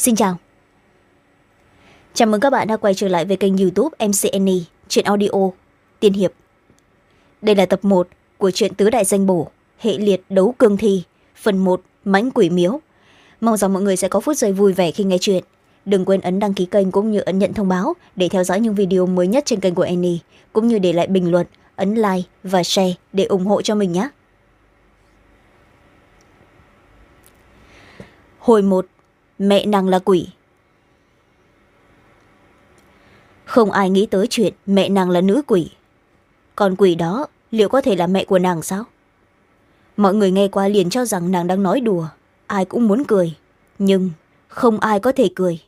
xin chào. Chào mừng các bạn đã quay trở lại với kênh youtube mcne chuyện audio, tiên hiệp. Đây là tập một của truyện tứ đại danh bổ, hệ liệt đấu cương thi, phần một, mãnh quỷ miếu. Mong rằng mọi người sẽ có phút giây vui vẻ khi nghe chuyện. Đừng quên ấn đăng ký kênh cũng như ấn nhận thông báo để theo dõi những video mới nhất trên kênh của annie, cũng như để lại bình luận, ấn like và share để ủng hộ cho mình nhé. Hồi một mẹ nàng là quỷ. Không ai nghĩ tới chuyện mẹ nàng là nữ quỷ. Còn quỷ đó, liệu có thể là mẹ của nàng sao? Mọi người nghe qua liền cho rằng nàng đang nói đùa. Ai cũng muốn cười, nhưng không ai có thể cười.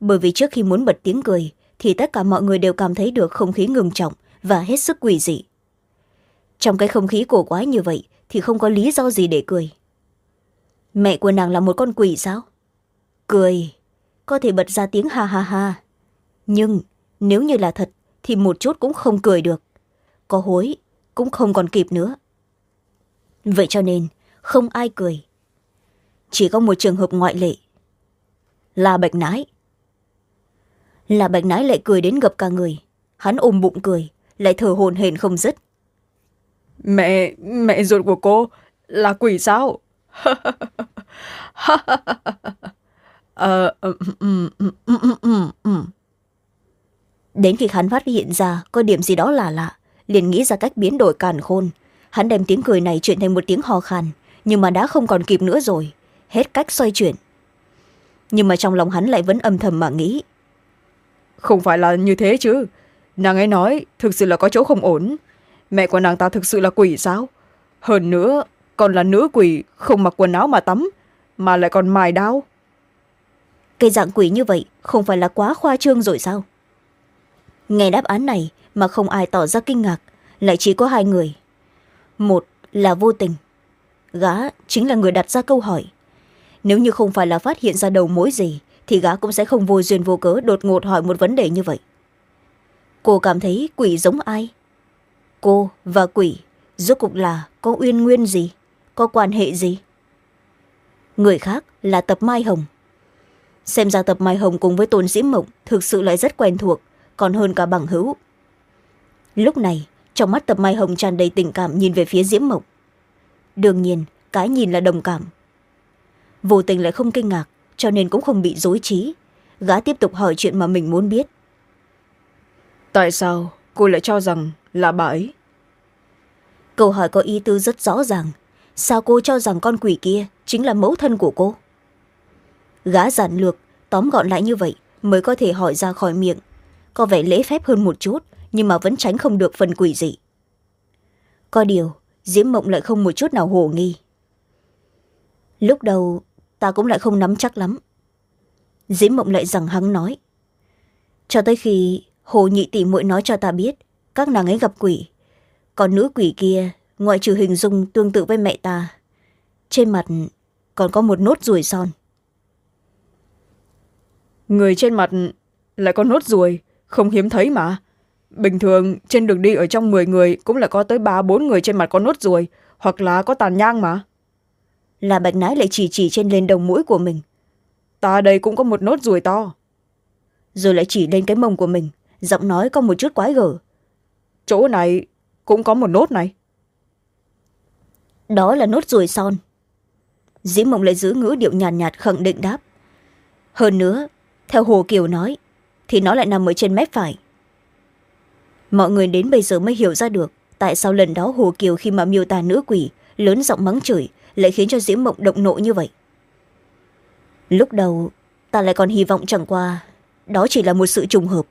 Bởi vì trước khi muốn bật tiếng cười, thì tất cả mọi người đều cảm thấy được không khí ngừng trọng và hết sức quỷ dị. Trong cái không khí cổ quái như vậy thì không có lý do gì để cười. Mẹ của nàng là một con quỷ sao? Cười có thể bật ra tiếng ha ha ha nhưng nếu như là thật thì một chút cũng không cười được có hối cũng không còn kịp nữa vậy cho nên không ai cười chỉ có một trường hợp ngoại lệ là bạch nái là bạch nái lại cười đến gập cả người hắn ôm bụng cười lại thở hồn hển không dứt mẹ mẹ ruột của cô là quỷ sao ờ, đến khi hắn phát hiện ra có điểm gì đó là lạ liền nghĩ ra cách biến đổi càn khôn. Hắn đem tiếng cười này chuyển thành một tiếng hò khàn nhưng mà đã không còn kịp nữa rồi. Hết cách xoay chuyển. Nhưng mà trong lòng hắn lại vẫn âm thầm mà nghĩ. Không phải là như thế chứ. Nàng ấy nói thực sự là có chỗ không ổn. Mẹ của nàng ta thực sự là quỷ sao? Hơn nữa còn là nữ quỷ không mặc quần áo mà tắm mà lại còn mài đao cái dạng quỷ như vậy không phải là quá khoa trương rồi sao? Nghe đáp án này mà không ai tỏ ra kinh ngạc, lại chỉ có hai người. Một là vô tình. Gã chính là người đặt ra câu hỏi. Nếu như không phải là phát hiện ra đầu mối gì, thì gã cũng sẽ không vô duyên vô cớ đột ngột hỏi một vấn đề như vậy. Cô cảm thấy quỷ giống ai? Cô và quỷ rốt cục là có uyên nguyên gì? Có quan hệ gì? Người khác là tập mai hồng xem ra tập mai hồng cùng với tôn diễm mộng thực sự lại rất quen thuộc còn hơn cả bằng hữu. Lúc này trong mắt tập mai hồng tràn đầy tình cảm nhìn về phía diễm mộng đương nhiên cái nhìn là đồng cảm. Vô tình lại không kinh ngạc cho nên cũng không bị dối trí. Gã tiếp tục hỏi chuyện mà mình muốn biết. Tại sao cô lại cho rằng là bà ấy? Câu hỏi có ý tứ rất rõ ràng. Sao cô cho rằng con quỷ kia chính là mẫu thân của cô gã giản lược, tóm gọn lại như vậy mới có thể hỏi ra khỏi miệng. Có vẻ lễ phép hơn một chút, nhưng mà vẫn tránh không được phần quỷ dị. Có điều, diễm mộng lại không một chút nào hồ nghi. Lúc đầu, ta cũng lại không nắm chắc lắm. Diễm mộng lại rằng hắn nói. Cho tới khi hồ nhị tỷ muội nói cho ta biết, các nàng ấy gặp quỷ. Còn nữ quỷ kia, ngoại trừ hình dung tương tự với mẹ ta, trên mặt còn có một nốt ruồi son người trên mặt lại có nốt ruồi không hiếm thấy mà. Bình thường trên đường đi ở trong m người cũng là có tới ba bốn người trên mặt có nốt ruồi hoặc là có tàn nhang mà. Là bạch nái lại chỉ chỉ trên lên đầu mũi của mình. Ta đây cũng có một nốt ruồi to. Rồi lại chỉ lên cái mông của mình giọng nói có một chút quái gở. Chỗ này cũng có một nốt này. Đó là nốt ruồi son. Diễm mộng lại giữ ngữ điệu nhàn nhạt, nhạt khẳng định đáp. Hơn nữa theo hồ kiều nói, thì nó lại nằm ở trên mép phải. Mọi người đến bây giờ mới hiểu ra được tại sao lần đó hồ kiều khi mà miêu tả nữ quỷ lớn giọng mắng chửi lại khiến cho diễm mộng động nộ như vậy. Lúc đầu, ta lại còn hy vọng chẳng qua đó chỉ là một sự trùng hợp.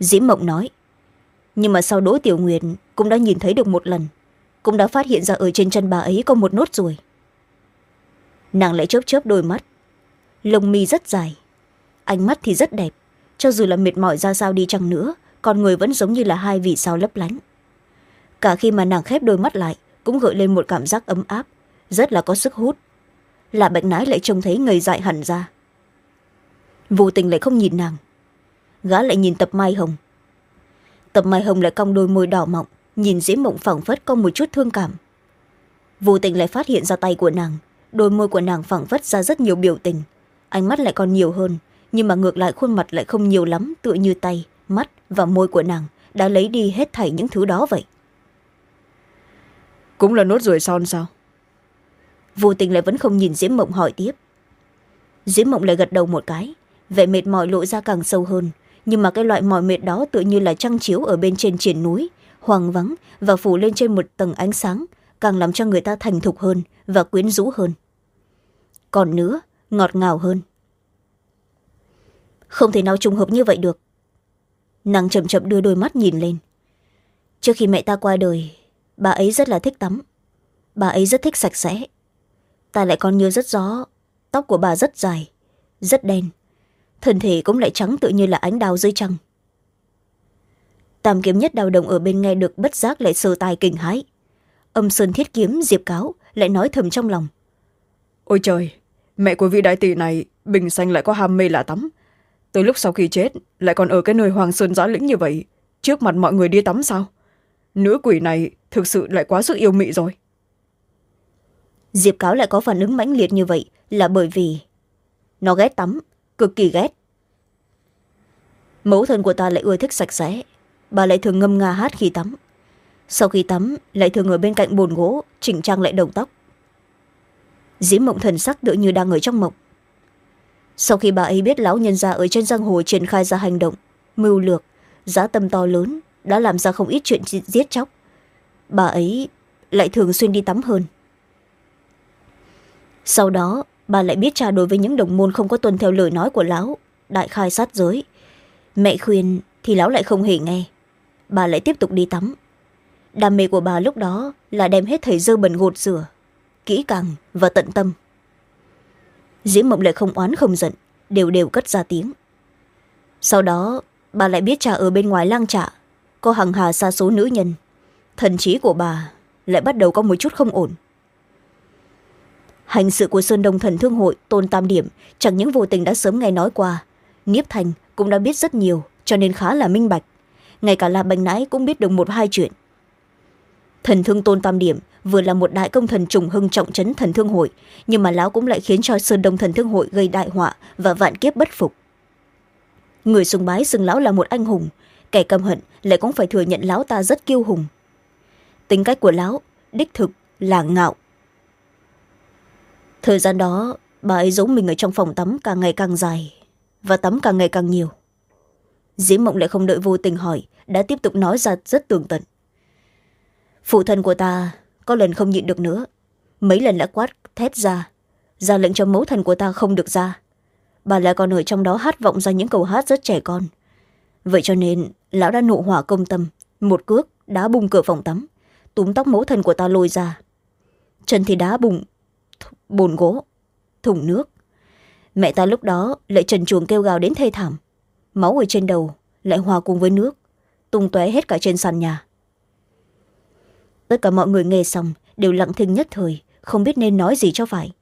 Diễm mộng nói, nhưng mà sau đỗ tiểu nguyệt cũng đã nhìn thấy được một lần, cũng đã phát hiện ra ở trên chân bà ấy có một nốt ruồi. Nàng lại chớp chớp đôi mắt, lông mi rất dài ánh mắt thì rất đẹp. Cho dù là mệt mỏi ra sao đi chăng nữa, con người vẫn giống như là hai vì sao lấp lánh. Cả khi mà nàng khép đôi mắt lại, cũng gợi lên một cảm giác ấm áp, rất là có sức hút. Là bệnh nái lại trông thấy người dại hẳn ra. Vô tình lại không nhìn nàng. Gã lại nhìn tập mai hồng. Tập mai hồng lại cong đôi môi đỏ mọng, nhìn diễm mộng phẳng phất có một chút thương cảm. Vô tình lại phát hiện ra tay của nàng, đôi môi của nàng phẳng phất ra rất nhiều biểu tình, ánh mắt lại còn nhiều hơn nhưng mà ngược lại khuôn mặt lại không nhiều lắm tựa như tay mắt và môi của nàng đã lấy đi hết thảy những thứ đó vậy. Cũng là nốt ruồi son sao? Vô tình lại vẫn không nhìn diễm mộng hỏi tiếp. Diễm mộng lại gật đầu một cái vẻ mệt mỏi lộ ra càng sâu hơn. Nhưng mà cái loại mỏi mệt đó tự như là trăng chiếu ở bên trên triển núi hoang vắng và phủ lên trên một tầng ánh sáng càng làm cho người ta thành thục hơn và quyến rũ hơn. Còn nữa ngọt ngào hơn không thể nào trùng hợp như vậy được. Nàng chậm chậm đưa đôi mắt nhìn lên. Trước khi mẹ ta qua đời, bà ấy rất là thích tắm. Bà ấy rất thích sạch sẽ. Ta lại còn nhớ rất rõ, tóc của bà rất dài, rất đen. Thân thể cũng lại trắng tự như là ánh đào dưới trăng. Tam kiếm nhất đào đồng ở bên nghe được bất giác lại sờ tài kinh hãi. Âm sơn thiết kiếm, diệp cáo lại nói thầm trong lòng. Ôi trời, mẹ của vị đại tỷ này bình xanh lại có ham mê lạ tắm tới lúc sau khi chết, lại còn ở cái nơi hoàng sơn giã lĩnh như vậy, trước mặt mọi người đi tắm sao? Nữ quỷ này thực sự lại quá sức yêu mị rồi. Diệp cáo lại có phản ứng mãnh liệt như vậy là bởi vì nó ghét tắm, cực kỳ ghét. Mẫu thân của ta lại ưa thích sạch sẽ, bà lại thường ngâm nga hát khi tắm. Sau khi tắm, lại thường ở bên cạnh bồn gỗ, chỉnh trang lại đầu tóc. Diễm mộng thần sắc tựa như đang ở trong mộng sau khi bà ấy biết lão nhân gia ở trên giang hồ triển khai ra hành động, mưu lược, giá tâm to lớn, đã làm ra không ít chuyện giết chóc, bà ấy lại thường xuyên đi tắm hơn. Sau đó, bà lại biết cha đối với những đồng môn không có tuân theo lời nói của lão, đại khai sát giới. Mẹ khuyên thì lão lại không hề nghe. Bà lại tiếp tục đi tắm. Đam mê của bà lúc đó là đem hết thầy dơ bẩn gột rửa, kỹ càng và tận tâm diễm mộng lại không oán không giận, đều đều cất ra tiếng. Sau đó, bà lại biết cha ở bên ngoài lang trạ, có hằng hà xa số nữ nhân. Thần trí của bà lại bắt đầu có một chút không ổn. Hành sự của sơn đông thần thương hội, tôn tam điểm, chẳng những vô tình đã sớm nghe nói qua, niếp thành cũng đã biết rất nhiều, cho nên khá là minh bạch. Ngay cả là bành nãi cũng biết được một hai chuyện. Thần thương tôn tam điểm vừa là một đại công thần trùng hưng trọng trấn thần thương hội, nhưng mà lão cũng lại khiến cho sơn đông thần thương hội gây đại họa và vạn kiếp bất phục. Người sùng bái xưng lão là một anh hùng, kẻ căm hận lại cũng phải thừa nhận lão ta rất kiêu hùng. Tính cách của lão, đích thực là ngạo. Thời gian đó, bà ấy giấu mình ở trong phòng tắm càng ngày càng dài và tắm càng ngày càng nhiều. Diễm mộng lại không đợi vô tình hỏi, đã tiếp tục nói ra rất tường tận. Phụ thân của ta có lần không nhịn được nữa. Mấy lần đã quát, thét ra. Ra lệnh cho mẫu thần của ta không được ra. Bà lại còn ở trong đó hát vọng ra những câu hát rất trẻ con. Vậy cho nên, lão đã nộ hỏa công tâm, một cước, đá bung cửa phòng tắm, túm tóc mẫu thần của ta lôi ra. Chân thì đá bùng bồn gỗ, thùng nước. Mẹ ta lúc đó lại trần chuồng kêu gào đến thê thảm. Máu ở trên đầu lại hòa cùng với nước, tung tóe hết cả trên sàn nhà tất cả mọi người nghe xong, đều lặng thinh nhất thời, không biết nên nói gì cho phải.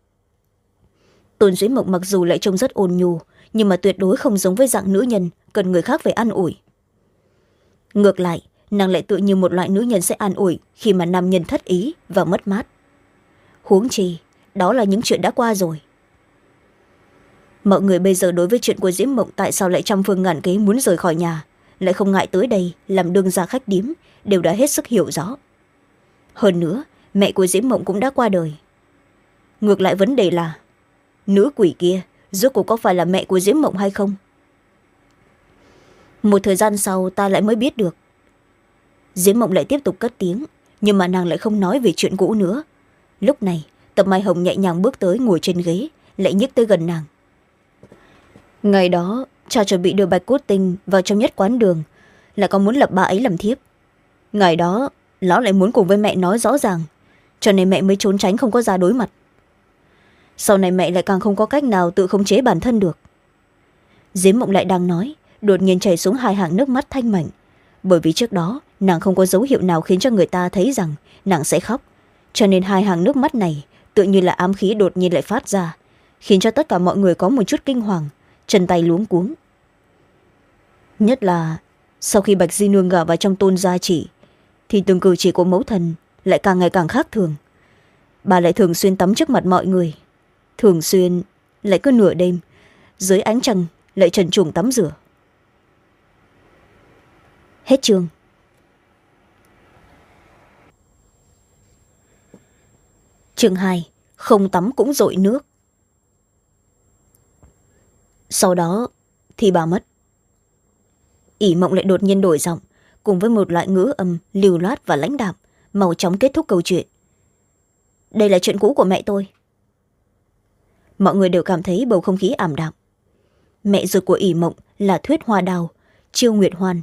Tôn duy mộng mặc dù lại trông rất ôn nhu, nhưng mà tuyệt đối không giống với dạng nữ nhân, cần người khác phải an ủi. Ngược lại, nàng lại tự như một loại nữ nhân sẽ an ủi khi mà nam nhân thất ý và mất mát. Huống chi, đó là những chuyện đã qua rồi. Mọi người bây giờ đối với chuyện của diễm mộng tại sao lại trăm phương ngàn kế muốn rời khỏi nhà, lại không ngại tới đây làm đương ra khách điếm, đều đã hết sức hiểu rõ hơn nữa, mẹ của diễm mộng cũng đã qua đời. Ngược lại vấn đề là, nữ quỷ kia rốt cuộc có phải là mẹ của diễm mộng hay không? Một thời gian sau, ta lại mới biết được. Diễm mộng lại tiếp tục cất tiếng, nhưng mà nàng lại không nói về chuyện cũ nữa. Lúc này, tập mai hồng nhẹ nhàng bước tới ngồi trên ghế, lại nhích tới gần nàng. Ngày đó, cha chuẩn bị đưa bạch cốt tinh vào trong nhất quán đường lại còn muốn lập bà ấy làm thiếp. Ngày đó lão lại muốn cùng với mẹ nói rõ ràng. Cho nên mẹ mới trốn tránh không có ra đối mặt. Sau này mẹ lại càng không có cách nào tự khống chế bản thân được. Diếm mộng lại đang nói, đột nhiên chảy xuống hai hàng nước mắt thanh mảnh. Bởi vì trước đó, nàng không có dấu hiệu nào khiến cho người ta thấy rằng nàng sẽ khóc. Cho nên hai hàng nước mắt này tự như là ám khí đột nhiên lại phát ra, khiến cho tất cả mọi người có một chút kinh hoàng, chân tay luống cuống. Nhất là sau khi bạch di nương gả vào trong tôn gia chỉ thì từng cử chỉ của mẫu thần lại càng ngày càng khác thường. Bà lại thường xuyên tắm trước mặt mọi người, thường xuyên lại cứ nửa đêm, dưới ánh trăng lại trần truồng tắm rửa. Hết chương. Chương hai, không tắm cũng dội nước. Sau đó thì bà mất. Ỷ mộng lại đột nhiên đổi giọng cùng với một loại ngữ âm lưu loát và lãnh đạm, mau chóng kết thúc câu chuyện. Đây là chuyện cũ của mẹ tôi. Mọi người đều cảm thấy bầu không khí ảm đạm. Mẹ ruột của ỷ mộng là thuyết hoa đào, chiêu nguyệt hoan.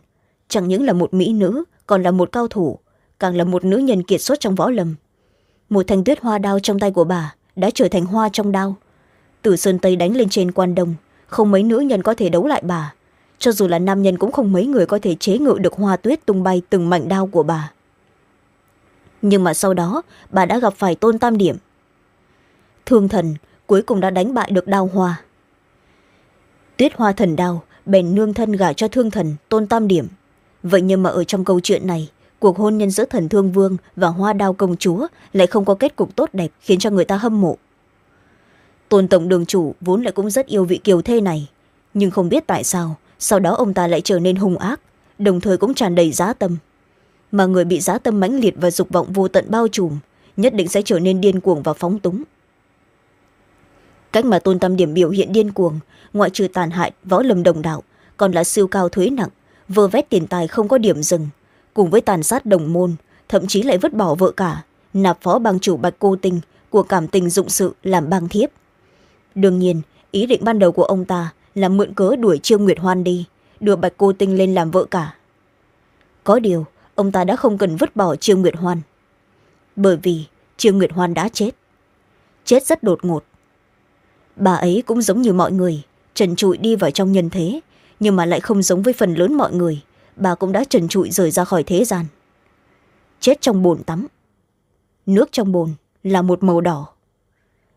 Chẳng những là một mỹ nữ, còn là một cao thủ, càng là một nữ nhân kiệt xuất trong võ lâm. Một thanh tuyết hoa đao trong tay của bà đã trở thành hoa trong đao. Từ sơn tây đánh lên trên quan đông, không mấy nữ nhân có thể đấu lại bà cho dù là nam nhân cũng không mấy người có thể chế ngự được hoa tuyết tung bay từng mảnh đao của bà. Nhưng mà sau đó, bà đã gặp phải tôn tam điểm. Thương thần cuối cùng đã đánh bại được đao hoa. Tuyết hoa thần đao bèn nương thân gả cho thương thần tôn tam điểm. Vậy nhưng mà ở trong câu chuyện này, cuộc hôn nhân giữa thần thương vương và hoa đao công chúa lại không có kết cục tốt đẹp khiến cho người ta hâm mộ. Tôn tổng đường chủ vốn lại cũng rất yêu vị kiều thê này, nhưng không biết tại sao sau đó ông ta lại trở nên hung ác, đồng thời cũng tràn đầy giá tâm. Mà người bị giá tâm mãnh liệt và dục vọng vô tận bao trùm, nhất định sẽ trở nên điên cuồng và phóng túng. Cách mà tôn tâm điểm biểu hiện điên cuồng, ngoại trừ tàn hại, võ lâm đồng đạo, còn là siêu cao thuế nặng, vơ vét tiền tài không có điểm dừng. Cùng với tàn sát đồng môn, thậm chí lại vứt bỏ vợ cả, nạp phó bang chủ bạch cô tinh của cảm tình dụng sự làm bang thiếp. Đương nhiên, ý định ban đầu của ông ta là mượn cớ đuổi trương nguyệt hoan đi, đưa bạch cô tinh lên làm vợ cả. Có điều, ông ta đã không cần vứt bỏ trương nguyệt hoan. Bởi vì trương nguyệt hoan đã chết. Chết rất đột ngột. Bà ấy cũng giống như mọi người, trần trụi đi vào trong nhân thế, nhưng mà lại không giống với phần lớn mọi người, bà cũng đã trần trụi rời ra khỏi thế gian. Chết trong bồn tắm. Nước trong bồn là một màu đỏ.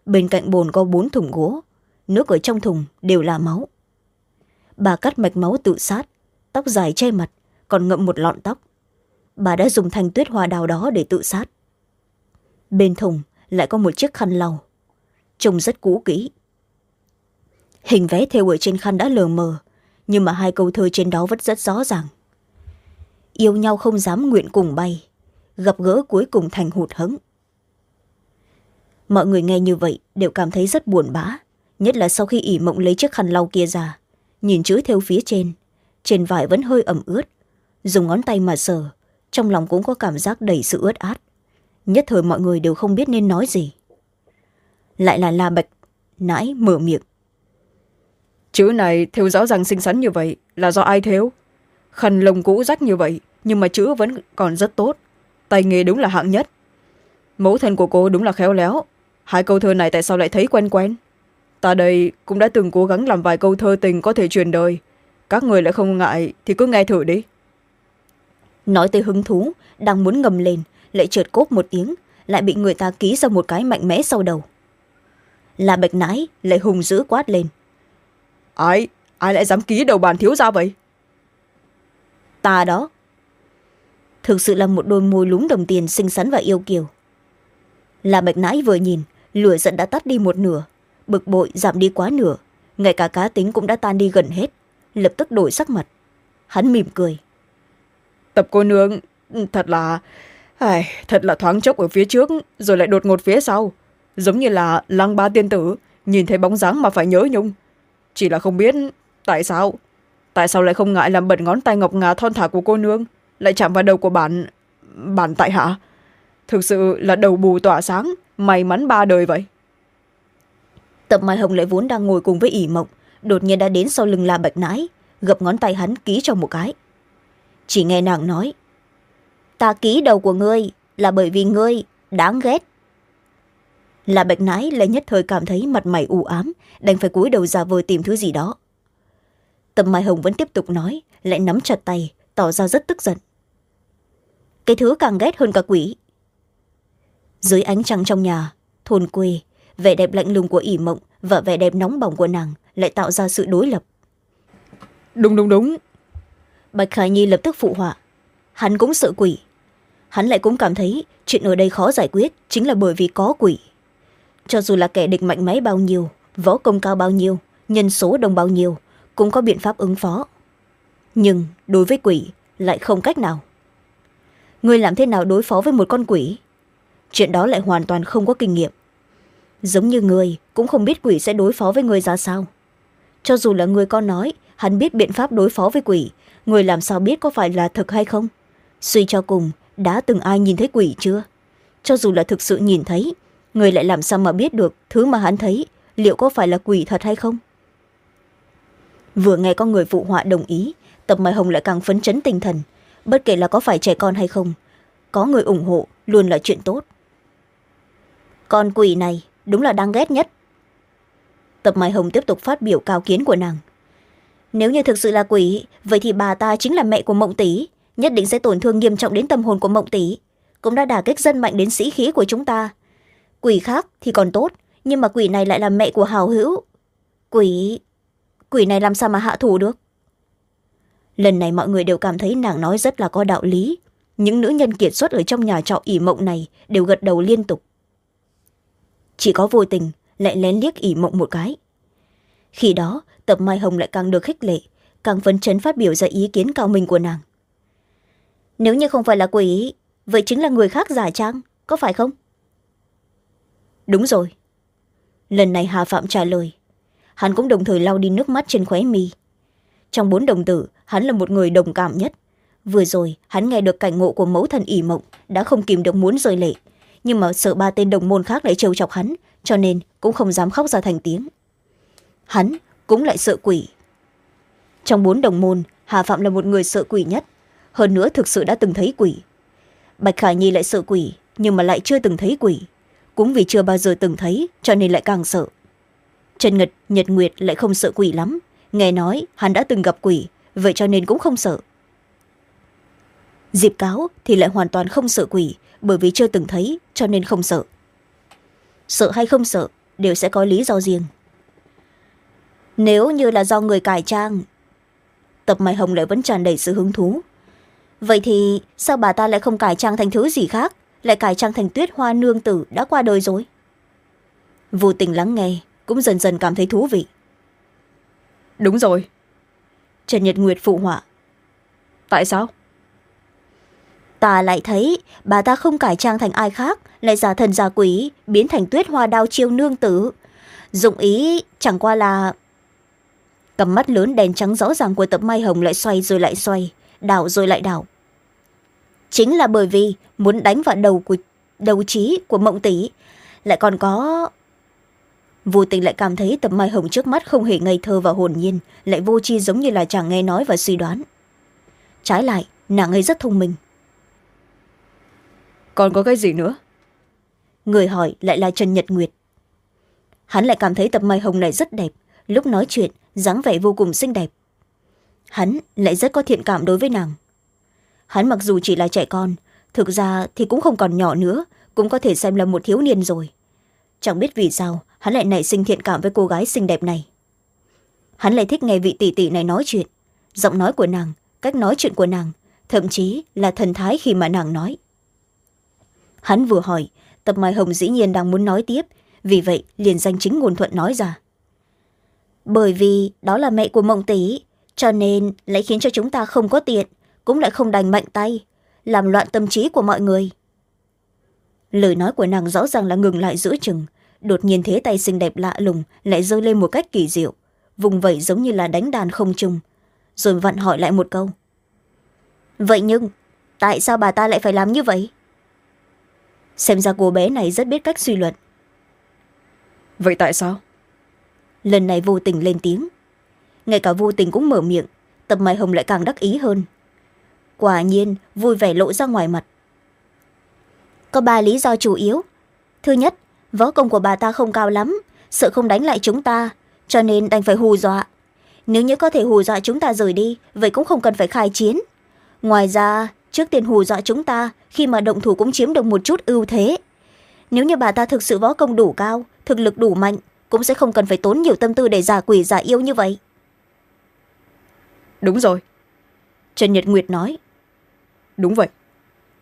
Bên cạnh bồn có bốn thùng gỗ, nước ở trong thùng đều là máu bà cắt mạch máu tự sát, tóc dài che mặt, còn ngậm một lọn tóc. Bà đã dùng thanh tuyết hoa đào đó để tự sát. Bên thùng lại có một chiếc khăn lau, trông rất cũ kỹ. Hình vẽ theo ở trên khăn đã lờ mờ, nhưng mà hai câu thơ trên đó vẫn rất rõ ràng. Yêu nhau không dám nguyện cùng bay, gặp gỡ cuối cùng thành hụt hẫng. Mọi người nghe như vậy đều cảm thấy rất buồn bã, nhất là sau khi ỉ mộng lấy chiếc khăn lau kia ra nhìn chữ theo phía trên. Trên vải vẫn hơi ẩm ướt. Dùng ngón tay mà sờ, trong lòng cũng có cảm giác đầy sự ướt át. Nhất thời mọi người đều không biết nên nói gì. Lại là la bạch nãi mở miệng. Chữ này theo rõ ràng xinh xắn như vậy là do ai theo? Khăn lồng cũ rách như vậy, nhưng mà chữ vẫn còn rất tốt. Tay nghề đúng là hạng nhất. Mẫu thân của cô đúng là khéo léo. Hai câu thơ này tại sao lại thấy quen quen? Ta đây cũng đã từng cố gắng làm vài câu thơ tình có thể truyền đời. Các người lại không ngại thì cứ nghe thử đi. Nói tới hứng thú đang muốn ngầm lên lại trượt cốp một tiếng lại bị người ta ký ra một cái mạnh mẽ sau đầu. Là bạch nãi lại hùng dữ quát lên. Ai ai lại dám ký đầu bàn thiếu ra vậy? Ta đó. Thực sự là một đôi môi lúng đồng tiền xinh xắn và yêu kiều. Là bạch nãi vừa nhìn lửa giận đã tắt đi một nửa bực bội giảm đi quá nửa ngay cả cá tính cũng đã tan đi gần hết lập tức đổi sắc mặt. Hắn mỉm cười. Tập cô nương thật là ai, thật là thoáng chốc ở phía trước rồi lại đột ngột phía sau. Giống như là lăng ba tiên tử nhìn thấy bóng dáng mà phải nhớ nhung. Chỉ là không biết tại sao? Tại sao lại không ngại làm bẩn ngón tay ngọc ngà thon thả của cô nương lại chạm vào đầu của bản bản tại hạ? Thực sự là đầu bù tỏa sáng may mắn ba đời vậy tập mai hồng lại vốn đang ngồi cùng với ỷ mộng, đột nhiên đã đến sau lưng la bạch nãi, gập ngón tay hắn ký cho một cái. Chỉ nghe nàng nói, ta ký đầu của ngươi là bởi vì ngươi đáng ghét. Là bạch nãi lại nhất thời cảm thấy mặt mày u ám, đành phải cúi đầu ra vờ tìm thứ gì đó. Tầm mai hồng vẫn tiếp tục nói, lại nắm chặt tay, tỏ ra rất tức giận. Cái thứ càng ghét hơn cả quỷ. Dưới ánh trăng trong nhà, thôn quê vẻ đẹp lạnh lùng của ỷ mộng và vẻ đẹp nóng bỏng của nàng lại tạo ra sự đối lập. Đúng đúng đúng. Bạch khải nhi lập tức phụ họa. Hắn cũng sợ quỷ. Hắn lại cũng cảm thấy chuyện ở đây khó giải quyết chính là bởi vì có quỷ. Cho dù là kẻ địch mạnh mẽ bao nhiêu võ công cao bao nhiêu nhân số đông bao nhiêu cũng có biện pháp ứng phó. Nhưng đối với quỷ lại không cách nào. Người làm thế nào đối phó với một con quỷ? Chuyện đó lại hoàn toàn không có kinh nghiệm giống như người cũng không biết quỷ sẽ đối phó với người ra sao. Cho dù là người con nói, hắn biết biện pháp đối phó với quỷ. Người làm sao biết có phải là thực hay không? Suy cho cùng, đã từng ai nhìn thấy quỷ chưa? Cho dù là thực sự nhìn thấy, người lại làm sao mà biết được thứ mà hắn thấy liệu có phải là quỷ thật hay không? Vừa nghe có người phụ họa đồng ý, tập mai hồng lại càng phấn chấn tinh thần. Bất kể là có phải trẻ con hay không, có người ủng hộ luôn là chuyện tốt. Con quỷ này đúng là đáng ghét nhất. Tập mai hồng tiếp tục phát biểu cao kiến của nàng. Nếu như thực sự là quỷ, vậy thì bà ta chính là mẹ của mộng tỷ nhất định sẽ tổn thương nghiêm trọng đến tâm hồn của mộng tỷ cũng đã đả kích dân mạnh đến sĩ khí của chúng ta. Quỷ khác thì còn tốt, nhưng mà quỷ này lại là mẹ của hào hữu. Quỷ quỷ này làm sao mà hạ thủ được? Lần này mọi người đều cảm thấy nàng nói rất là có đạo lý. Những nữ nhân kiệt xuất ở trong nhà trọ ỉ mộng này đều gật đầu liên tục chỉ có vô tình, lại lén liếc ỉ mộng một cái. Khi đó, tập mai hồng lại càng được khích lệ, càng phấn chấn phát biểu ra ý kiến cao minh của nàng. Nếu như không phải là quỷ, vậy chính là người khác giả trang, có phải không? Đúng rồi. Lần này hà phạm trả lời. Hắn cũng đồng thời lau đi nước mắt trên khóe mi. Trong bốn đồng tử, hắn là một người đồng cảm nhất. Vừa rồi, hắn nghe được cảnh ngộ của mẫu thần ỉ mộng, đã không kìm được muốn rơi lệ nhưng mà sợ ba tên đồng môn khác lại trêu chọc hắn, cho nên cũng không dám khóc ra thành tiếng. Hắn cũng lại sợ quỷ. Trong bốn đồng môn, hà phạm là một người sợ quỷ nhất. Hơn nữa thực sự đã từng thấy quỷ. Bạch khả nhi lại sợ quỷ, nhưng mà lại chưa từng thấy quỷ. Cũng vì chưa bao giờ từng thấy, cho nên lại càng sợ. Trần ngật, nhật nguyệt lại không sợ quỷ lắm. Nghe nói hắn đã từng gặp quỷ, vậy cho nên cũng không sợ diệp cáo thì lại hoàn toàn không sợ quỷ bởi vì chưa từng thấy cho nên không sợ. Sợ hay không sợ đều sẽ có lý do riêng. Nếu như là do người cải trang tập mai hồng lại vẫn tràn đầy sự hứng thú. Vậy thì sao bà ta lại không cải trang thành thứ gì khác lại cải trang thành tuyết hoa nương tử đã qua đời rồi? Vô tình lắng nghe cũng dần dần cảm thấy thú vị. Đúng rồi. Trần nhật nguyệt phụ họa. Tại sao ta lại thấy, bà ta không cải trang thành ai khác, lại giả thần giả quỷ, biến thành tuyết hoa đao chiêu nương tử. Dụng ý chẳng qua là cầm mắt lớn đèn trắng rõ ràng của tập mai hồng lại xoay rồi lại xoay, đảo rồi lại đảo. Chính là bởi vì muốn đánh vào đầu của, đầu trí của mộng tỷ, lại còn có vô tình lại cảm thấy tập mai hồng trước mắt không hề ngây thơ và hồn nhiên, lại vô chi giống như là chẳng nghe nói và suy đoán. Trái lại, nàng ấy rất thông minh còn có cái gì nữa? Người hỏi lại là trần nhật nguyệt. Hắn lại cảm thấy tập mai hồng này rất đẹp. Lúc nói chuyện, dáng vẻ vô cùng xinh đẹp. Hắn lại rất có thiện cảm đối với nàng. Hắn mặc dù chỉ là trẻ con, thực ra thì cũng không còn nhỏ nữa, cũng có thể xem là một thiếu niên rồi. Chẳng biết vì sao, hắn lại nảy sinh thiện cảm với cô gái xinh đẹp này. Hắn lại thích nghe vị tỷ tỷ này nói chuyện. Giọng nói của nàng, cách nói chuyện của nàng, thậm chí là thần thái khi mà nàng nói hắn vừa hỏi, tập mai hồng dĩ nhiên đang muốn nói tiếp, vì vậy liền danh chính ngôn thuận nói ra. Bởi vì đó là mẹ của mộng tỷ, cho nên lại khiến cho chúng ta không có tiện, cũng lại không đành mạnh tay, làm loạn tâm trí của mọi người. Lời nói của nàng rõ ràng là ngừng lại giữa chừng, đột nhiên thế tay xinh đẹp lạ lùng lại giơ lên một cách kỳ diệu, vùng vẩy giống như là đánh đàn không trùng rồi vặn hỏi lại một câu. Vậy nhưng, tại sao bà ta lại phải làm như vậy? Xem ra cô bé này rất biết cách suy luận. Vậy tại sao? Lần này vô tình lên tiếng. Ngay cả vô tình cũng mở miệng tập mai hồng lại càng đắc ý hơn. Quả nhiên vui vẻ lộ ra ngoài mặt. Có ba lý do chủ yếu. Thứ nhất võ công của bà ta không cao lắm sợ không đánh lại chúng ta cho nên đành phải hù dọa. Nếu như có thể hù dọa chúng ta rời đi vậy cũng không cần phải khai chiến. Ngoài ra trước tiên hù dọa chúng ta khi mà động thủ cũng chiếm được một chút ưu thế. Nếu như bà ta thực sự võ công đủ cao thực lực đủ mạnh cũng sẽ không cần phải tốn nhiều tâm tư để giả quỷ giả yêu như vậy. Đúng rồi. Trần nhật nguyệt nói. Đúng vậy.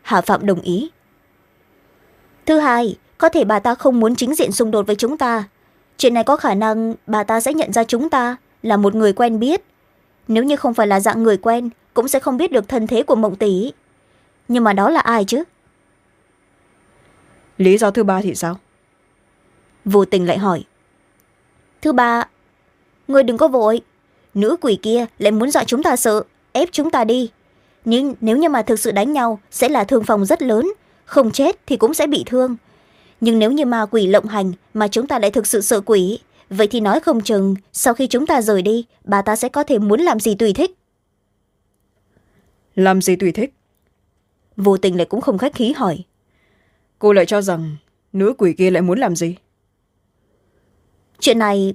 Hà phạm đồng ý. Thứ hai có thể bà ta không muốn chính diện xung đột với chúng ta. Chuyện này có khả năng bà ta sẽ nhận ra chúng ta là một người quen biết. Nếu như không phải là dạng người quen cũng sẽ không biết được thân thế của mộng tỷ. Nhưng mà đó là ai chứ? Lý do thứ ba thì sao? Vô tình lại hỏi. Thứ ba người đừng có vội. Nữ quỷ kia lại muốn dọa chúng ta sợ ép chúng ta đi. Nhưng nếu như mà thực sự đánh nhau sẽ là thương phòng rất lớn. Không chết thì cũng sẽ bị thương. Nhưng nếu như ma quỷ lộng hành mà chúng ta lại thực sự sợ quỷ vậy thì nói không chừng sau khi chúng ta rời đi bà ta sẽ có thể muốn làm gì tùy thích làm gì tùy thích? Vô tình lại cũng không khách khí hỏi. Cô lại cho rằng nữ quỷ kia lại muốn làm gì? Chuyện này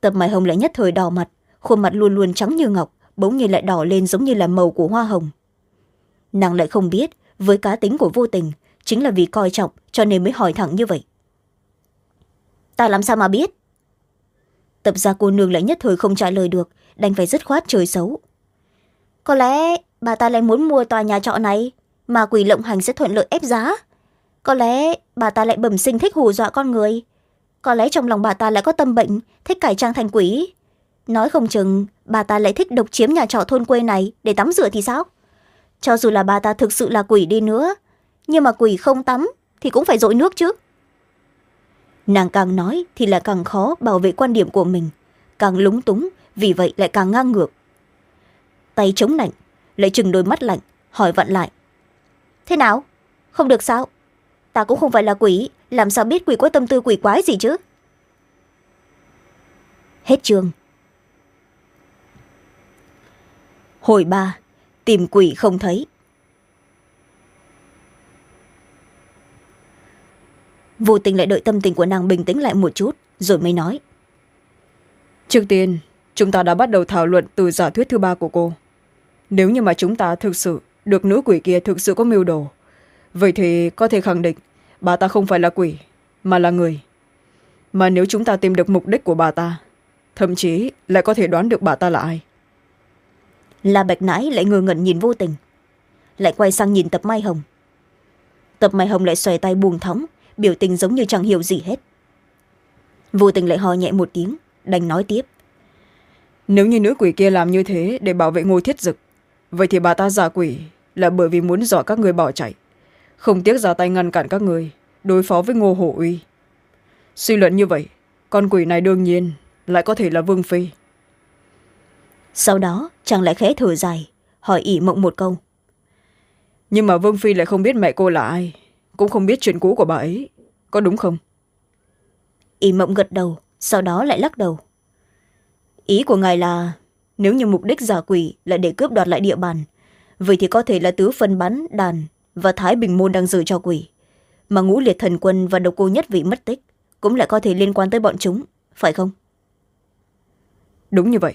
tập mày hồng lại nhất thời đỏ mặt khuôn mặt luôn luôn trắng như ngọc bỗng nhiên lại đỏ lên giống như là màu của hoa hồng. Nàng lại không biết với cá tính của vô tình chính là vì coi trọng cho nên mới hỏi thẳng như vậy. Ta làm sao mà biết? Tập gia cô nương lại nhất thời không trả lời được đành phải dứt khoát trời xấu. Có lẽ bà ta lại muốn mua tòa nhà trọ này, mà quỷ lộng hành sẽ thuận lợi ép giá. Có lẽ bà ta lại bẩm sinh thích hù dọa con người. Có lẽ trong lòng bà ta lại có tâm bệnh, thích cải trang thành quỷ. Nói không chừng, bà ta lại thích độc chiếm nhà trọ thôn quê này để tắm rửa thì sao? Cho dù là bà ta thực sự là quỷ đi nữa, nhưng mà quỷ không tắm thì cũng phải dội nước chứ. Nàng càng nói thì lại càng khó bảo vệ quan điểm của mình, càng lúng túng vì vậy lại càng ngang ngược. Tay chống lạnh lại chừng đôi mắt lạnh, hỏi vặn lại. Thế nào? Không được sao? Ta cũng không phải là quỷ, làm sao biết quỷ có tâm tư quỷ quái gì chứ? Hết chương. Hồi ba, tìm quỷ không thấy. Vô tình lại đợi tâm tình của nàng bình tĩnh lại một chút, rồi mới nói. Trước tiên, chúng ta đã bắt đầu thảo luận từ giả thuyết thứ ba của cô nếu như mà chúng ta thực sự được nữ quỷ kia thực sự có mưu đồ vậy thì có thể khẳng định bà ta không phải là quỷ mà là người. Mà nếu chúng ta tìm được mục đích của bà ta thậm chí lại có thể đoán được bà ta là ai? Là bạch nãi lại ngơ ngẩn nhìn vô tình lại quay sang nhìn tập mai hồng. Tập mai hồng lại xòe tay buông thõng biểu tình giống như chẳng hiểu gì hết. Vô tình lại ho nhẹ một tiếng đành nói tiếp. Nếu như nữ quỷ kia làm như thế để bảo vệ ngôi thiết dực vậy thì bà ta giả quỷ là bởi vì muốn dọa các người bỏ chạy. Không tiếc ra tay ngăn cản các người đối phó với ngô hổ uy. Suy luận như vậy con quỷ này đương nhiên lại có thể là vương phi. Sau đó chàng lại khẽ thở dài hỏi ỷ mộng một câu. Nhưng mà vương phi lại không biết mẹ cô là ai cũng không biết chuyện cũ của bà ấy có đúng không? Ỷ mộng gật đầu sau đó lại lắc đầu. Ý của ngài là nếu như mục đích giả quỷ là để cướp đoạt lại địa bàn vậy thì có thể là tứ phân bắn đàn và thái bình môn đang giữ cho quỷ. Mà ngũ liệt thần quân và độc cô nhất vị mất tích cũng lại có thể liên quan tới bọn chúng phải không? Đúng như vậy.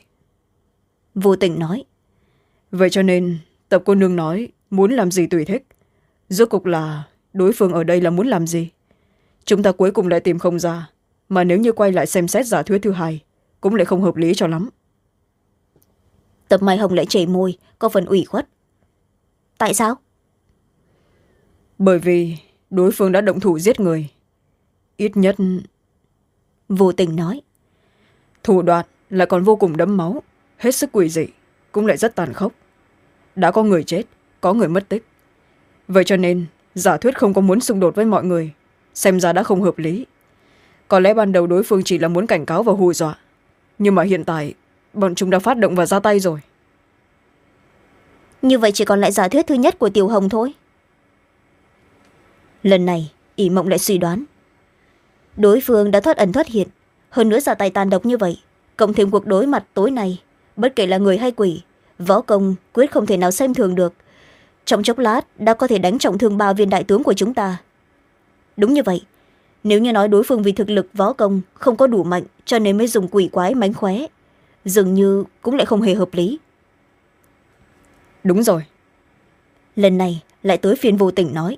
Vô tình nói. Vậy cho nên tập cô nương nói muốn làm gì tùy thích. Rốt cục là đối phương ở đây là muốn làm gì? Chúng ta cuối cùng lại tìm không ra mà nếu như quay lại xem xét giả thuyết thứ hai cũng lại không hợp lý cho lắm tập mai hồng lại chảy môi có phần ủy khuất. Tại sao? Bởi vì đối phương đã động thủ giết người. Ít nhất vô tình nói. Thủ đoạn lại còn vô cùng đẫm máu hết sức quỷ dị cũng lại rất tàn khốc. Đã có người chết có người mất tích. Vậy cho nên giả thuyết không có muốn xung đột với mọi người xem ra đã không hợp lý. Có lẽ ban đầu đối phương chỉ là muốn cảnh cáo và hù dọa nhưng mà hiện tại bọn chúng đã phát động và ra tay rồi. Như vậy chỉ còn lại giả thuyết thứ nhất của tiểu hồng thôi. Lần này, ỷ mộng lại suy đoán. Đối phương đã thoát ẩn thoát hiện, hơn nữa ra tay tàn độc như vậy, cộng thêm cuộc đối mặt tối nay, bất kể là người hay quỷ, võ công quyết không thể nào xem thường được. Trong chốc lát, đã có thể đánh trọng thương ba viên đại tướng của chúng ta. Đúng như vậy, nếu như nói đối phương vì thực lực, võ công không có đủ mạnh, cho nên mới dùng quỷ quái mánh khóe dường như cũng lại không hề hợp lý. Đúng rồi. Lần này lại tới phiên vô tình nói.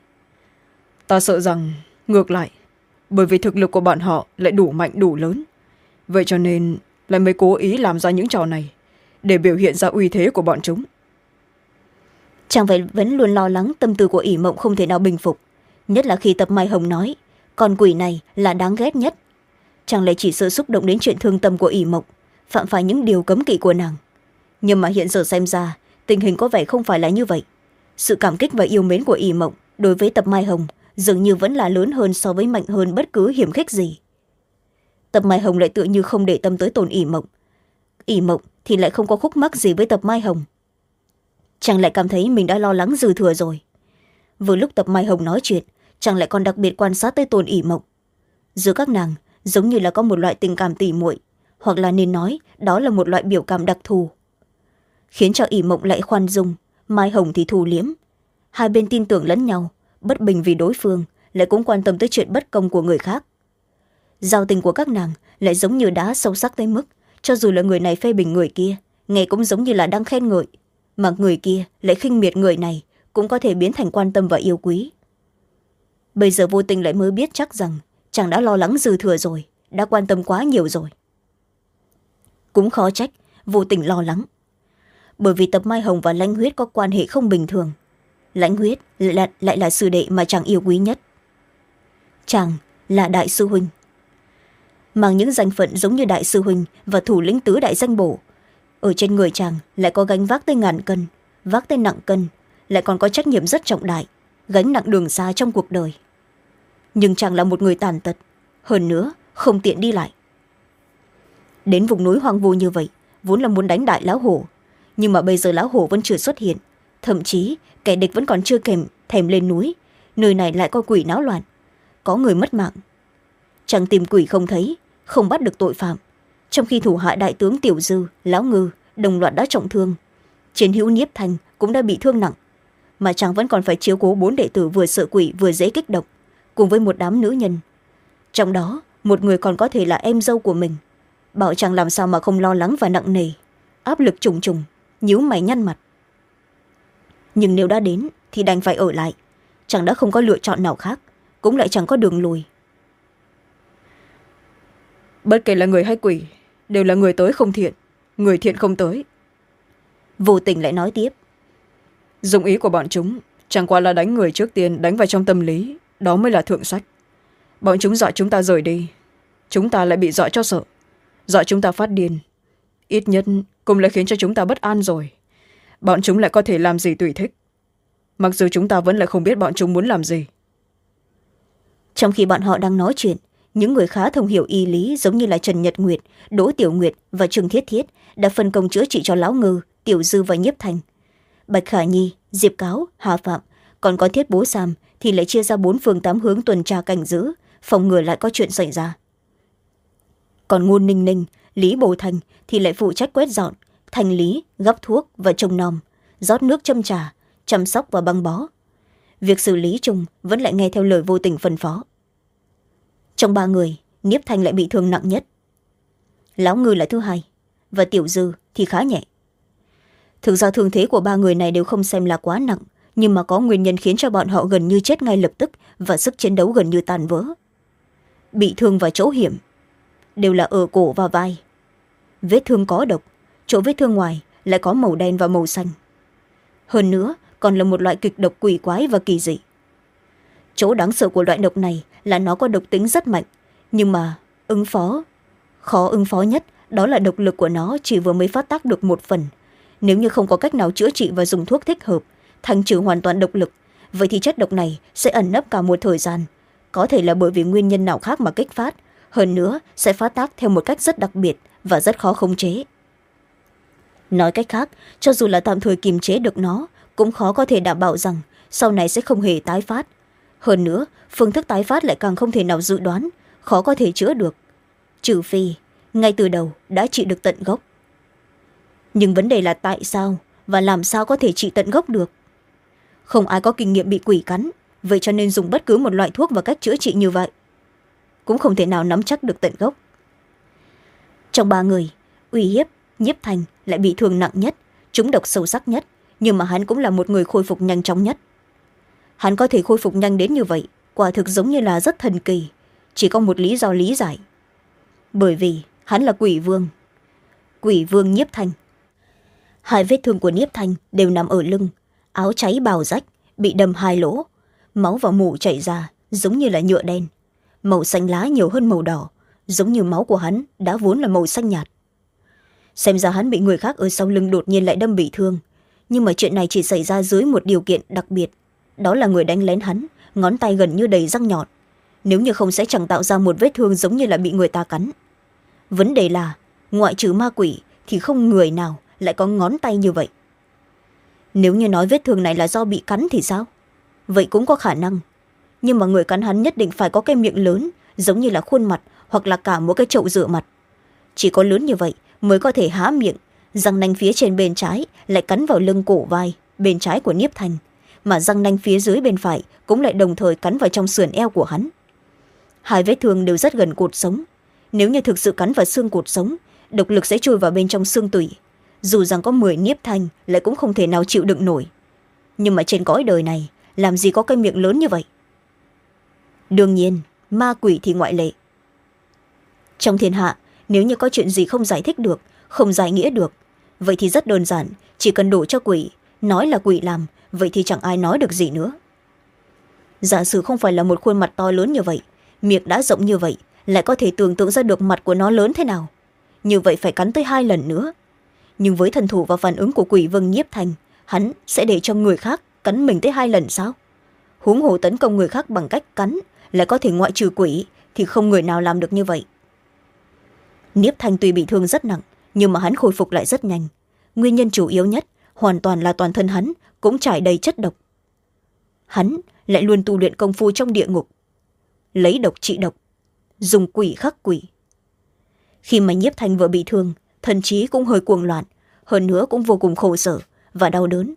Ta sợ rằng ngược lại bởi vì thực lực của bọn họ lại đủ mạnh đủ lớn. Vậy cho nên lại mới cố ý làm ra những trò này để biểu hiện ra uy thế của bọn chúng. Chàng phải vẫn luôn lo lắng tâm tư của ỷ mộng không thể nào bình phục. Nhất là khi tập mai hồng nói con quỷ này là đáng ghét nhất. Chẳng lẽ chỉ sợ xúc động đến chuyện thương tâm của ỷ mộng phạm phải những điều cấm kỵ của nàng. Nhưng mà hiện giờ xem ra, tình hình có vẻ không phải là như vậy. Sự cảm kích và yêu mến của Y mộng đối với tập mai hồng dường như vẫn là lớn hơn so với mạnh hơn bất cứ hiểm khích gì. Tập mai hồng lại tựa như không để tâm tới tồn Y mộng. Y mộng thì lại không có khúc mắc gì với tập mai hồng. Chàng lại cảm thấy mình đã lo lắng dư thừa rồi. Vừa lúc tập mai hồng nói chuyện, chàng lại còn đặc biệt quan sát tới tồn Y mộng. Giữa các nàng, giống như là có một loại tình cảm tỉ muội hoặc là nên nói đó là một loại biểu cảm đặc thù. Khiến cho ỷ mộng lại khoan dung, mai hồng thì thù liếm hai bên tin tưởng lẫn nhau, bất bình vì đối phương, lại cũng quan tâm tới chuyện bất công của người khác. Giao tình của các nàng lại giống như đá sâu sắc tới mức, cho dù là người này phê bình người kia, nghe cũng giống như là đang khen ngợi. Mà người kia lại khinh miệt người này, cũng có thể biến thành quan tâm và yêu quý. Bây giờ vô tình lại mới biết chắc rằng, chàng đã lo lắng dư thừa rồi, đã quan tâm quá nhiều rồi cũng khó trách vô tình lo lắng. Bởi vì tập mai hồng và lãnh huyết có quan hệ không bình thường. Lãnh huyết lại là, lại là sư đệ mà chàng yêu quý nhất. Chàng là đại sư huynh mang những danh phận giống như đại sư huynh và thủ lĩnh tứ đại danh bổ ở trên người chàng lại có gánh vác tới ngàn cân vác tới nặng cân lại còn có trách nhiệm rất trọng đại gánh nặng đường xa trong cuộc đời. Nhưng chàng là một người tàn tật hơn nữa không tiện đi lại đến vùng núi hoang vu như vậy, vốn là muốn đánh đại lão hổ. Nhưng mà bây giờ lão hổ vẫn chưa xuất hiện. Thậm chí, kẻ địch vẫn còn chưa kèm, thèm lên núi. Nơi này lại có quỷ náo loạn. Có người mất mạng. Chẳng tìm quỷ không thấy, không bắt được tội phạm. Trong khi thủ hạ đại tướng tiểu dư, lão ngư, đồng loạt đã trọng thương. Chiến hữu nhiếp thành cũng đã bị thương nặng. Mà chàng vẫn còn phải chiếu cố bốn đệ tử vừa sợ quỷ vừa dễ kích động, cùng với một đám nữ nhân. Trong đó, một người còn có thể là em dâu của mình bảo chàng làm sao mà không lo lắng và nặng nề? Áp lực trùng trùng nhíu mày nhăn mặt. Nhưng nếu đã đến thì đành phải ở lại. Chàng đã không có lựa chọn nào khác cũng lại chẳng có đường lùi. Bất kể là người hay quỷ đều là người tới không thiện người thiện không tới. Vô tình lại nói tiếp. Dụng ý của bọn chúng chẳng qua là đánh người trước tiên đánh vào trong tâm lý đó mới là thượng sách. Bọn chúng dọa chúng ta rời đi chúng ta lại bị dọa cho sợ dọa chúng ta phát điên. Ít nhất cũng lại khiến cho chúng ta bất an rồi. Bọn chúng lại có thể làm gì tùy thích? Mặc dù chúng ta vẫn lại không biết bọn chúng muốn làm gì. Trong khi bọn họ đang nói chuyện, những người khá thông hiểu y lý giống như là trần nhật nguyệt, đỗ tiểu nguyệt và trương thiết thiết đã phân công chữa trị cho lão ngư, tiểu dư và nhiếp thành. Bạch khả nhi, diệp cáo, hà phạm, còn có thiết bố sam thì lại chia ra bốn phương tám hướng tuần tra cảnh giữ, phòng ngừa lại có chuyện xảy ra còn ngôn ninh ninh, lý bồ thành thì lại phụ trách quét dọn thành lý gắp thuốc và trồng nòm rót nước châm trà, chăm sóc và băng bó. Việc xử lý chung vẫn lại nghe theo lời vô tình phân phó. Trong ba người, niếp thanh lại bị thương nặng nhất. Lão ngư là thứ hai và tiểu dư thì khá nhẹ. Thực ra thương thế của ba người này đều không xem là quá nặng, nhưng mà có nguyên nhân khiến cho bọn họ gần như chết ngay lập tức và sức chiến đấu gần như tàn vỡ. Bị thương vào chỗ hiểm đều là ở cổ và vai. Vết thương có độc, chỗ vết thương ngoài lại có màu đen và màu xanh. Hơn nữa, còn là một loại kịch độc quỷ quái và kỳ dị. Chỗ đáng sợ của loại độc này là nó có độc tính rất mạnh, nhưng mà ứng phó, khó ứng phó nhất đó là độc lực của nó chỉ vừa mới phát tác được một phần. Nếu như không có cách nào chữa trị và dùng thuốc thích hợp thành trừ hoàn toàn độc lực, vậy thì chất độc này sẽ ẩn nấp cả một thời gian. Có thể là bởi vì nguyên nhân nào khác mà kích phát hơn nữa, sẽ phát tác theo một cách rất đặc biệt và rất khó khống chế. Nói cách khác, cho dù là tạm thời kiềm chế được nó, cũng khó có thể đảm bảo rằng sau này sẽ không hề tái phát. Hơn nữa, phương thức tái phát lại càng không thể nào dự đoán, khó có thể chữa được. Trừ phi, ngay từ đầu đã trị được tận gốc. Nhưng vấn đề là tại sao và làm sao có thể trị tận gốc được? Không ai có kinh nghiệm bị quỷ cắn, vậy cho nên dùng bất cứ một loại thuốc và cách chữa trị như vậy cũng không thể nào nắm chắc được tận gốc. Trong ba người, uy hiếp, nhiếp thành lại bị thương nặng nhất, trúng độc sâu sắc nhất, nhưng mà hắn cũng là một người khôi phục nhanh chóng nhất. Hắn có thể khôi phục nhanh đến như vậy, quả thực giống như là rất thần kỳ, chỉ có một lý do lý giải. Bởi vì hắn là quỷ vương quỷ vương nhiếp thành. hai vết thương của nhiếp thành đều nằm ở lưng, áo cháy bào rách, bị đâm hai lỗ, máu và mủ chảy ra, giống như là nhựa đen màu xanh lá nhiều hơn màu đỏ, giống như máu của hắn đã vốn là màu xanh nhạt. Xem ra hắn bị người khác ở sau lưng đột nhiên lại đâm bị thương, nhưng mà chuyện này chỉ xảy ra dưới một điều kiện đặc biệt, đó là người đánh lén hắn, ngón tay gần như đầy răng nhọn. Nếu như không sẽ chẳng tạo ra một vết thương giống như là bị người ta cắn. Vấn đề là, ngoại trừ ma quỷ thì không người nào lại có ngón tay như vậy. Nếu như nói vết thương này là do bị cắn thì sao? Vậy cũng có khả năng nhưng mà người cắn hắn nhất định phải có cái miệng lớn, giống như là khuôn mặt hoặc là cả một cái chậu rửa mặt. Chỉ có lớn như vậy mới có thể há miệng, răng nanh phía trên bên trái lại cắn vào lưng cổ vai, bên trái của niếp thành, mà răng nanh phía dưới bên phải cũng lại đồng thời cắn vào trong sườn eo của hắn. Hai vết thương đều rất gần cột sống. Nếu như thực sự cắn vào xương cột sống, độc lực sẽ chui vào bên trong xương tủy. Dù rằng có mười niếp thanh lại cũng không thể nào chịu đựng nổi. Nhưng mà trên cõi đời này, làm gì có cái miệng lớn như vậy? Đương nhiên, ma quỷ thì ngoại lệ. Trong thiên hạ, nếu như có chuyện gì không giải thích được, không giải nghĩa được, vậy thì rất đơn giản, chỉ cần đổ cho quỷ, nói là quỷ làm, vậy thì chẳng ai nói được gì nữa. Giả sử không phải là một khuôn mặt to lớn như vậy, miệng đã rộng như vậy, lại có thể tưởng tượng ra được mặt của nó lớn thế nào? Như vậy phải cắn tới hai lần nữa. Nhưng với thần thủ và phản ứng của quỷ vâng nhiếp thành, hắn sẽ để cho người khác cắn mình tới hai lần sao? Huống hồ tấn công người khác bằng cách cắn lại có thể ngoại trừ quỷ, thì không người nào làm được như vậy. Niếp thanh tuy bị thương rất nặng, nhưng mà hắn khôi phục lại rất nhanh. Nguyên nhân chủ yếu nhất, hoàn toàn là toàn thân hắn cũng trải đầy chất độc. Hắn lại luôn tu luyện công phu trong địa ngục. Lấy độc trị độc, dùng quỷ khắc quỷ. Khi mà nhiếp thanh vừa bị thương, thần trí cũng hơi cuồng loạn, hơn nữa cũng vô cùng khổ sở và đau đớn.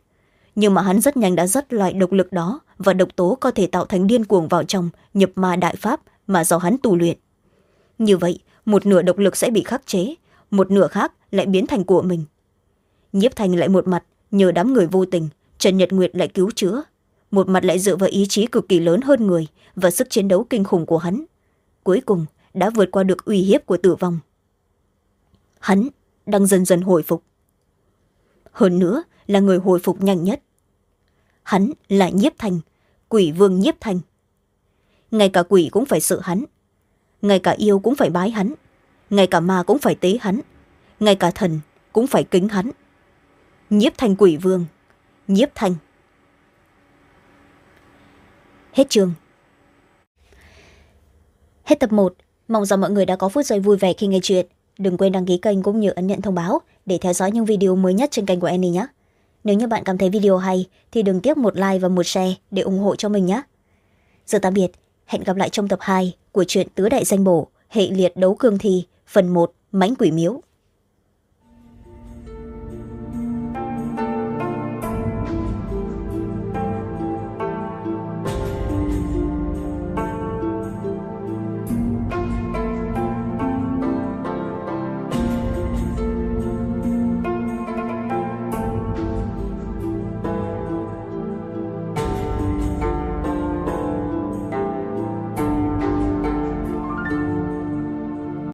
Nhưng mà hắn rất nhanh đã dắt loại độc lực đó và độc tố có thể tạo thành điên cuồng vào trong, nhập ma đại pháp mà do hắn tu luyện. Như vậy, một nửa độc lực sẽ bị khắc chế, một nửa khác lại biến thành của mình. Nhiếp thành lại một mặt, nhờ đám người vô tình, trần nhật nguyệt lại cứu chữa. Một mặt lại dựa vào ý chí cực kỳ lớn hơn người và sức chiến đấu kinh khủng của hắn. Cuối cùng, đã vượt qua được uy hiếp của tử vong. Hắn đang dần dần hồi phục. Hơn nữa, là người hồi phục nhanh nhất hắn là nhiếp thành quỷ vương nhiếp thành ngay cả quỷ cũng phải sợ hắn, ngay cả yêu cũng phải bái hắn, ngay cả ma cũng phải tế hắn, ngay cả thần cũng phải kính hắn. Nhiếp thành quỷ vương, nhiếp thành hết chương. Hết tập một. Mong rằng mọi người đã có phút giây vui vẻ khi nghe chuyện. Đừng quên đăng ký kênh cũng như ấn nhận thông báo để theo dõi những video mới nhất trên kênh của annie nhé nếu như bạn cảm thấy video hay, thì đừng tiếc một like và một share để ủng hộ cho mình nhé. Giờ tạm biệt, hẹn gặp lại trong tập hai của truyện tứ đại danh bổ, hệ liệt đấu cương thi, phần một, mãnh quỷ miếu.